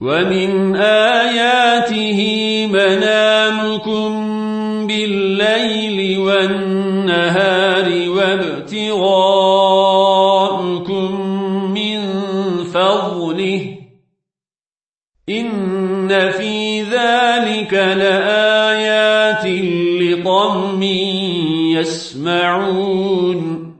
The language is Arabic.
ومن آياته منامكم بالليل والنهار وابتغاءكم من فضله إن في ذلك لآيات لقوم يسمعون